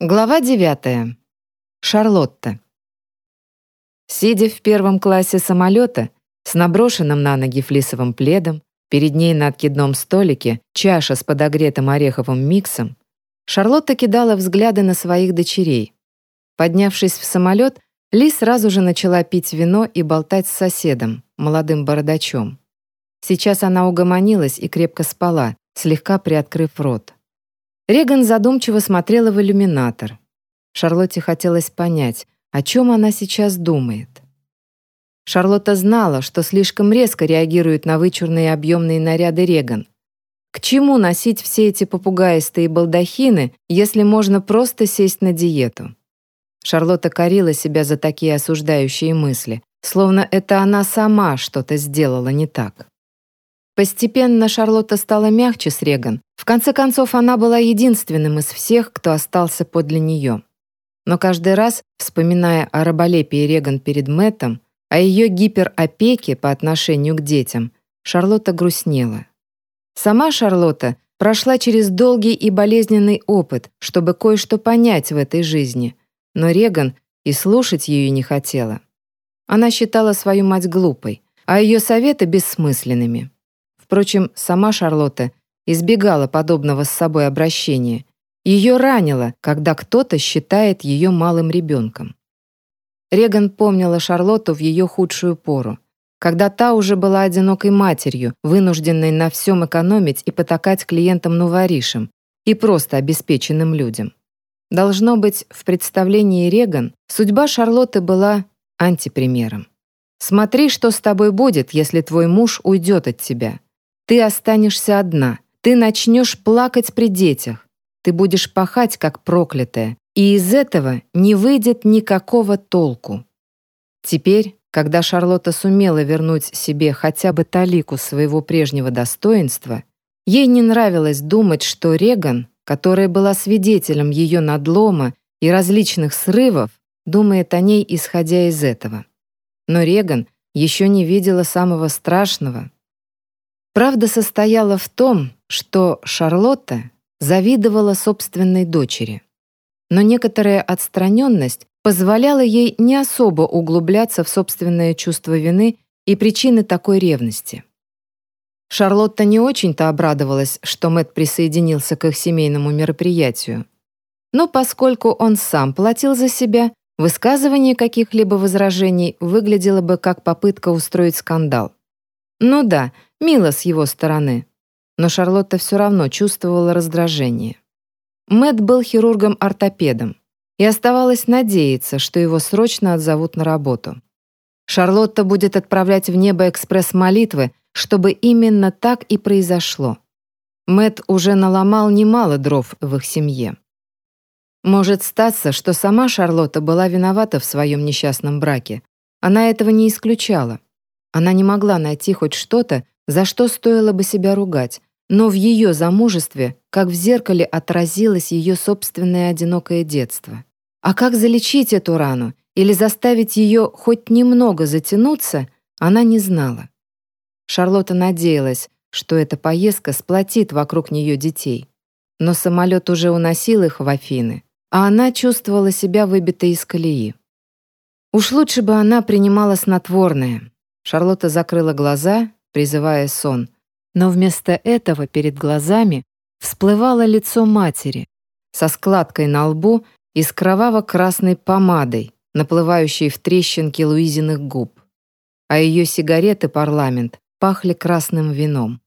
Глава 9. Шарлотта. Сидя в первом классе самолета, с наброшенным на ноги флисовым пледом, перед ней на откидном столике чаша с подогретым ореховым миксом, Шарлотта кидала взгляды на своих дочерей. Поднявшись в самолет, Ли сразу же начала пить вино и болтать с соседом, молодым бородачом. Сейчас она угомонилась и крепко спала, слегка приоткрыв рот. Реган задумчиво смотрела в иллюминатор. Шарлотте хотелось понять, о чем она сейчас думает. Шарлотта знала, что слишком резко реагирует на вычурные объемные наряды Реган. К чему носить все эти попугаистые балдахины, если можно просто сесть на диету? Шарлотта корила себя за такие осуждающие мысли, словно это она сама что-то сделала не так. Постепенно Шарлотта стала мягче с Реган. В конце концов, она была единственным из всех, кто остался подле нее. Но каждый раз, вспоминая о раболепии Реган перед Мэттом, о ее гиперопеке по отношению к детям, Шарлотта грустнела. Сама Шарлотта прошла через долгий и болезненный опыт, чтобы кое-что понять в этой жизни, но Реган и слушать ее не хотела. Она считала свою мать глупой, а ее советы бессмысленными. Впрочем, сама Шарлотта избегала подобного с собой обращения. Ее ранило, когда кто-то считает ее малым ребенком. Реган помнила Шарлотту в ее худшую пору, когда та уже была одинокой матерью, вынужденной на всем экономить и потакать клиентам-новоришам и просто обеспеченным людям. Должно быть, в представлении Реган судьба Шарлотты была антипримером. «Смотри, что с тобой будет, если твой муж уйдет от тебя. Ты останешься одна. Ты начнешь плакать при детях. Ты будешь пахать, как проклятая. И из этого не выйдет никакого толку. Теперь, когда Шарлотта сумела вернуть себе хотя бы талику своего прежнего достоинства, ей не нравилось думать, что Реган, которая была свидетелем ее надлома и различных срывов, думает о ней, исходя из этого. Но Реган еще не видела самого страшного, Правда состояла в том, что Шарлотта завидовала собственной дочери. Но некоторая отстраненность позволяла ей не особо углубляться в собственное чувство вины и причины такой ревности. Шарлотта не очень-то обрадовалась, что Мэт присоединился к их семейному мероприятию. Но поскольку он сам платил за себя, высказывание каких-либо возражений выглядело бы как попытка устроить скандал. Ну да, Мило с его стороны. Но Шарлотта все равно чувствовала раздражение. Мэт был хирургом-ортопедом, и оставалось надеяться, что его срочно отзовут на работу. Шарлотта будет отправлять в небо экспресс-молитвы, чтобы именно так и произошло. Мэт уже наломал немало дров в их семье. Может статься, что сама Шарлотта была виновата в своем несчастном браке. Она этого не исключала. Она не могла найти хоть что-то, за что стоило бы себя ругать, но в ее замужестве, как в зеркале, отразилось ее собственное одинокое детство. А как залечить эту рану или заставить ее хоть немного затянуться, она не знала. Шарлотта надеялась, что эта поездка сплотит вокруг нее детей. Но самолет уже уносил их в Афины, а она чувствовала себя выбитой из колеи. Уж лучше бы она принимала снотворное. Шарлотта закрыла глаза призывая сон, но вместо этого перед глазами всплывало лицо матери со складкой на лбу и с кроваво-красной помадой, наплывающей в трещинки Луизиных губ. А ее сигареты «Парламент» пахли красным вином.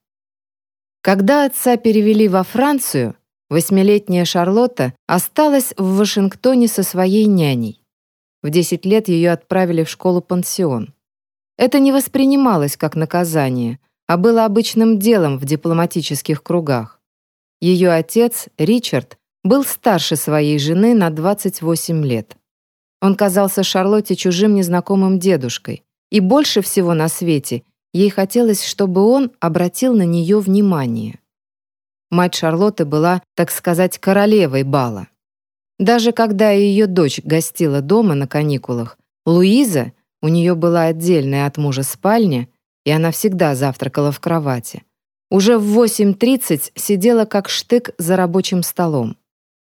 Когда отца перевели во Францию, восьмилетняя Шарлотта осталась в Вашингтоне со своей няней. В 10 лет ее отправили в школу-пансион. Это не воспринималось как наказание, а было обычным делом в дипломатических кругах. Ее отец, Ричард, был старше своей жены на 28 лет. Он казался Шарлотте чужим незнакомым дедушкой, и больше всего на свете ей хотелось, чтобы он обратил на нее внимание. Мать Шарлотты была, так сказать, королевой бала. Даже когда ее дочь гостила дома на каникулах, Луиза, у нее была отдельная от мужа спальня, и она всегда завтракала в кровати. Уже в 8.30 сидела как штык за рабочим столом.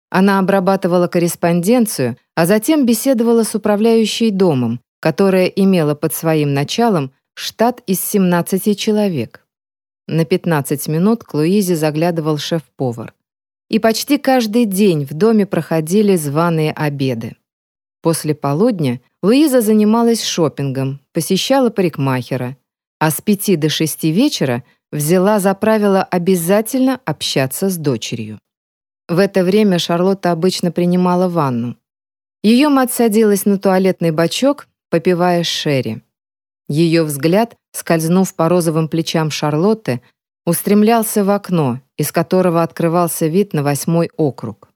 Она обрабатывала корреспонденцию, а затем беседовала с управляющей домом, которая имела под своим началом штат из 17 человек. На 15 минут к Луизе заглядывал шеф-повар. И почти каждый день в доме проходили званые обеды. После полудня Луиза занималась шопингом, посещала парикмахера, а с пяти до шести вечера взяла за правило обязательно общаться с дочерью. В это время Шарлотта обычно принимала ванну. Ее мать садилась на туалетный бачок, попивая шерри. Ее взгляд, скользнув по розовым плечам Шарлотты, устремлялся в окно, из которого открывался вид на восьмой округ.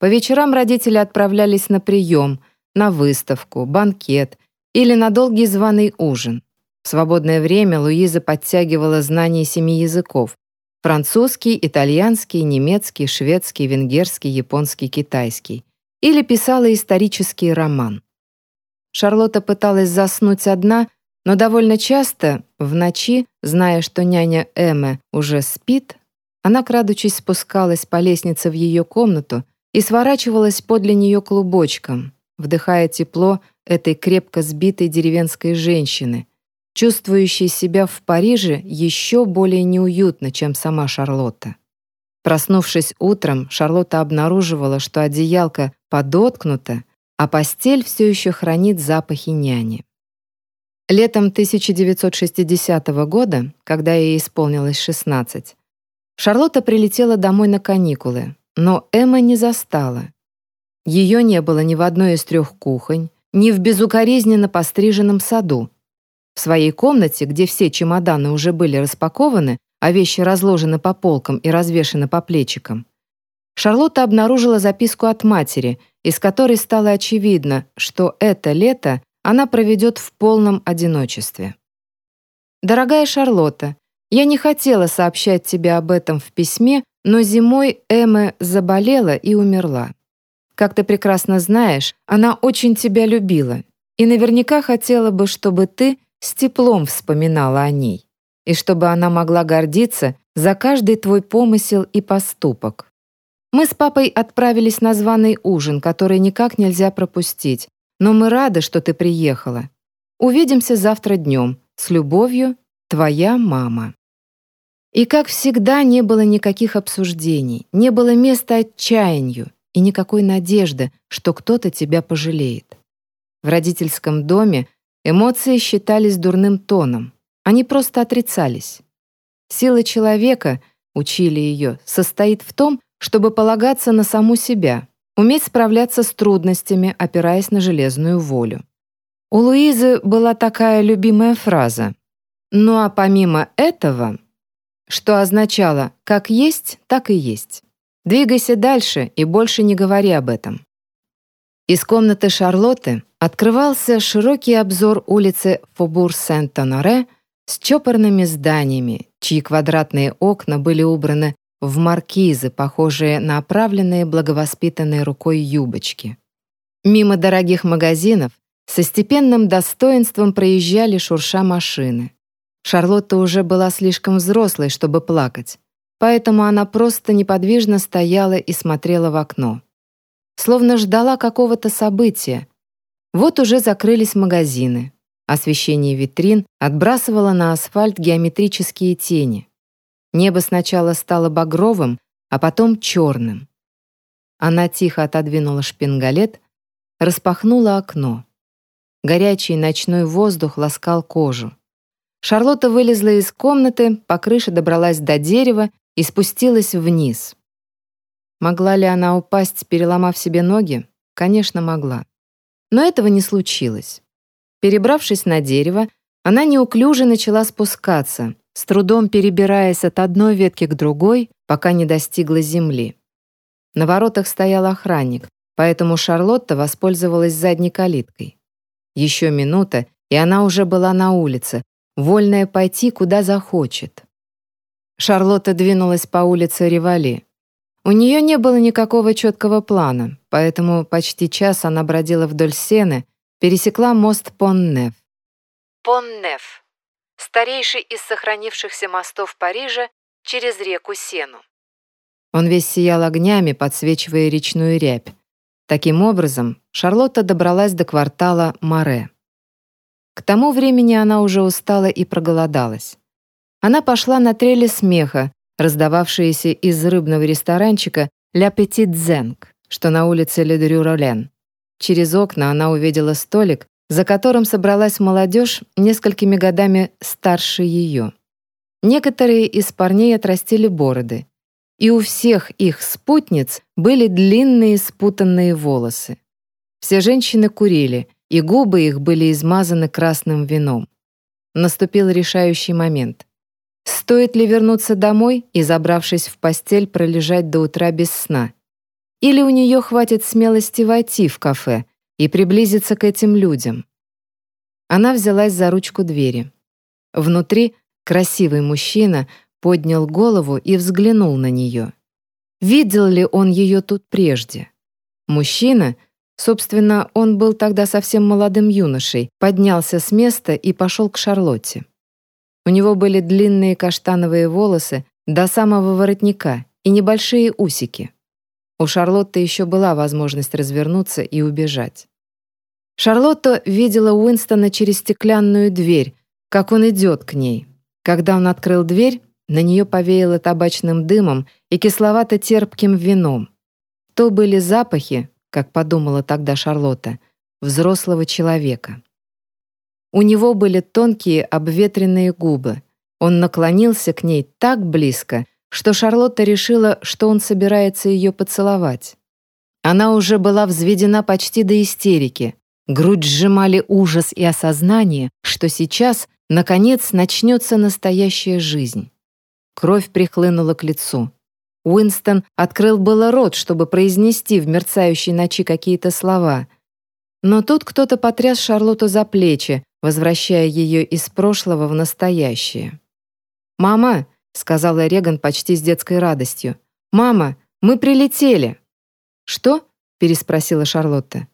По вечерам родители отправлялись на прием, на выставку, банкет или на долгий званый ужин. В свободное время Луиза подтягивала знания семи языков — французский, итальянский, немецкий, шведский, венгерский, японский, китайский — или писала исторический роман. Шарлотта пыталась заснуть одна, но довольно часто, в ночи, зная, что няня Эмме уже спит, она, крадучись, спускалась по лестнице в ее комнату и сворачивалась подле нее клубочком, вдыхая тепло этой крепко сбитой деревенской женщины, чувствующей себя в Париже еще более неуютно, чем сама Шарлотта. Проснувшись утром, Шарлотта обнаруживала, что одеялко подоткнуто, а постель все еще хранит запахи няни. Летом 1960 года, когда ей исполнилось 16, Шарлотта прилетела домой на каникулы, но Эмма не застала. Ее не было ни в одной из трех кухонь, ни в безукоризненно постриженном саду. В своей комнате, где все чемоданы уже были распакованы, а вещи разложены по полкам и развешаны по плечикам, Шарлотта обнаружила записку от матери, из которой стало очевидно, что это лето она проведет в полном одиночестве. «Дорогая Шарлотта, я не хотела сообщать тебе об этом в письме, но зимой Эмма заболела и умерла. Как ты прекрасно знаешь, она очень тебя любила и наверняка хотела бы, чтобы ты с теплом вспоминала о ней, и чтобы она могла гордиться за каждый твой помысел и поступок. Мы с папой отправились на званый ужин, который никак нельзя пропустить, но мы рады, что ты приехала. Увидимся завтра днем. С любовью, твоя мама». И, как всегда, не было никаких обсуждений, не было места отчаянию и никакой надежды, что кто-то тебя пожалеет. В родительском доме эмоции считались дурным тоном, они просто отрицались. Сила человека, учили ее, состоит в том, чтобы полагаться на саму себя, уметь справляться с трудностями, опираясь на железную волю. У Луизы была такая любимая фраза «Ну а помимо этого», что означало «как есть, так и есть». Двигайся дальше и больше не говори об этом. Из комнаты Шарлотты открывался широкий обзор улицы Фобур-Сент-Тоноре с чопорными зданиями, чьи квадратные окна были убраны в маркизы, похожие на оправленные благовоспитанной рукой юбочки. Мимо дорогих магазинов со степенным достоинством проезжали шурша машины. Шарлотта уже была слишком взрослой, чтобы плакать, поэтому она просто неподвижно стояла и смотрела в окно. Словно ждала какого-то события. Вот уже закрылись магазины. Освещение витрин отбрасывало на асфальт геометрические тени. Небо сначала стало багровым, а потом черным. Она тихо отодвинула шпингалет, распахнула окно. Горячий ночной воздух ласкал кожу. Шарлотта вылезла из комнаты, по крыше добралась до дерева и спустилась вниз. Могла ли она упасть, переломав себе ноги? Конечно, могла. Но этого не случилось. Перебравшись на дерево, она неуклюже начала спускаться, с трудом перебираясь от одной ветки к другой, пока не достигла земли. На воротах стоял охранник, поэтому Шарлотта воспользовалась задней калиткой. Еще минута, и она уже была на улице, вольная пойти, куда захочет. Шарлотта двинулась по улице Ривали. У нее не было никакого четкого плана, поэтому почти час она бродила вдоль сены, пересекла мост Поннеф. Поннеф старейший из сохранившихся мостов Парижа через реку Сену. Он весь сиял огнями, подсвечивая речную рябь. Таким образом, Шарлотта добралась до квартала Море. К тому времени она уже устала и проголодалась. Она пошла на трели смеха, раздававшиеся из рыбного ресторанчика «Ля Петит Зенг», что на улице Ледерю-Ролен. Через окна она увидела столик, за которым собралась молодежь несколькими годами старше ее. Некоторые из парней отрастили бороды, и у всех их спутниц были длинные спутанные волосы. Все женщины курили, и губы их были измазаны красным вином. Наступил решающий момент. Стоит ли вернуться домой и, забравшись в постель, пролежать до утра без сна? Или у нее хватит смелости войти в кафе и приблизиться к этим людям? Она взялась за ручку двери. Внутри красивый мужчина поднял голову и взглянул на нее. Видел ли он ее тут прежде? Мужчина, собственно, он был тогда совсем молодым юношей, поднялся с места и пошел к Шарлотте. У него были длинные каштановые волосы до самого воротника и небольшие усики. У Шарлотты еще была возможность развернуться и убежать. Шарлотта видела Уинстона через стеклянную дверь, как он идет к ней. Когда он открыл дверь, на нее повеяло табачным дымом и кисловато-терпким вином. То были запахи, как подумала тогда Шарлотта, взрослого человека. У него были тонкие обветренные губы. Он наклонился к ней так близко, что Шарлотта решила, что он собирается ее поцеловать. Она уже была взведена почти до истерики. Грудь сжимали ужас и осознание, что сейчас, наконец, начнется настоящая жизнь. Кровь прихлынула к лицу. Уинстон открыл было рот, чтобы произнести в мерцающей ночи какие-то слова. Но тут кто-то потряс Шарлотту за плечи, возвращая ее из прошлого в настоящее. «Мама!» — сказала Реган почти с детской радостью. «Мама, мы прилетели!» «Что?» — переспросила Шарлотта.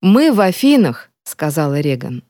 «Мы в Афинах!» — сказала Реган.